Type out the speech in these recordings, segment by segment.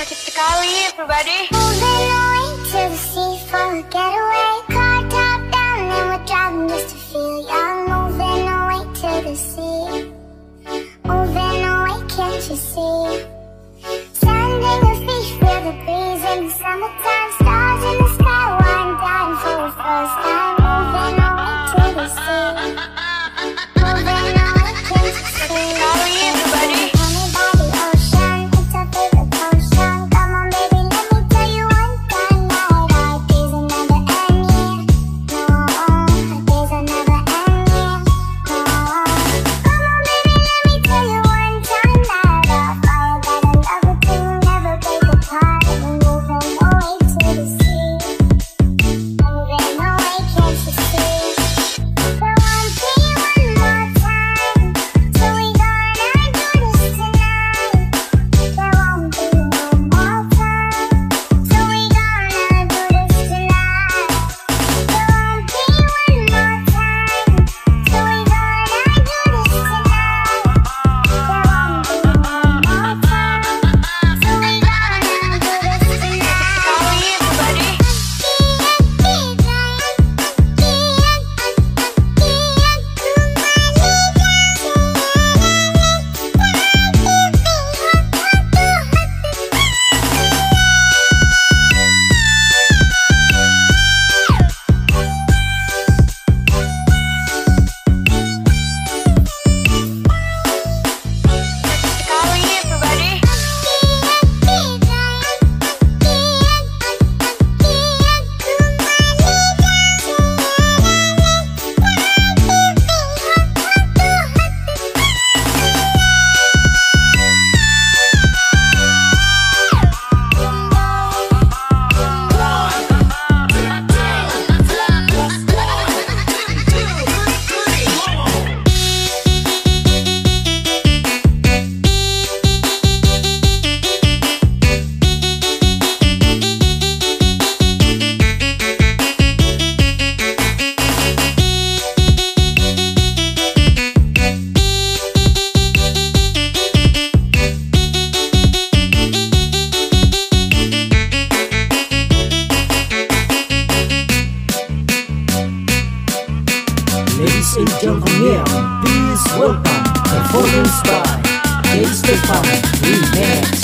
sakit sekali, everybody. Ladies and gentlemen, please welcome performance by James Stefan Remix.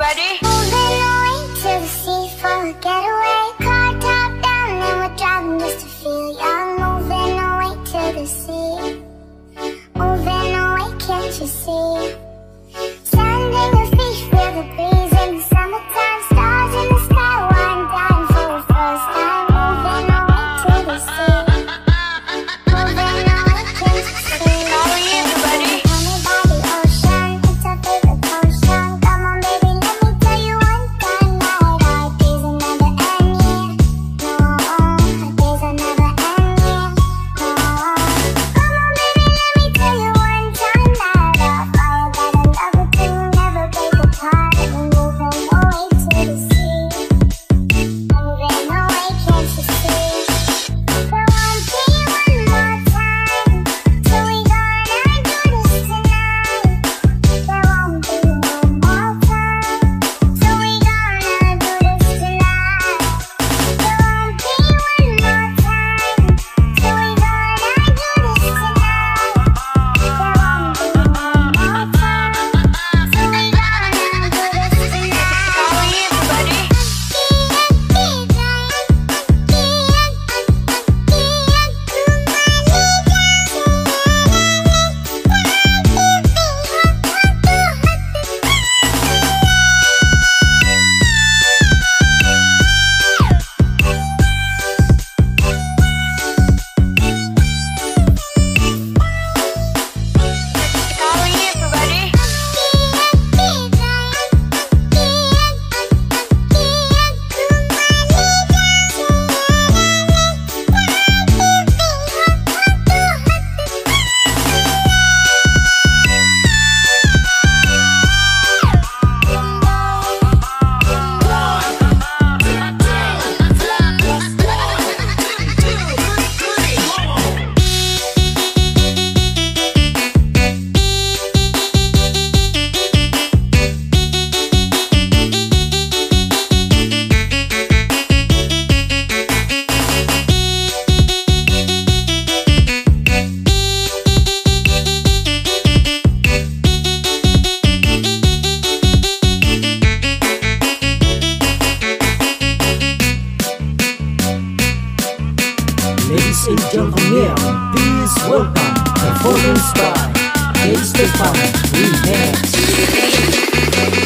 ready? Moving away to the sea for a getaway. Car top down and we're driving just to feel young. Moving away to the sea. Moving away, can't you see? Welcome to Performance by Gangsta we Remix.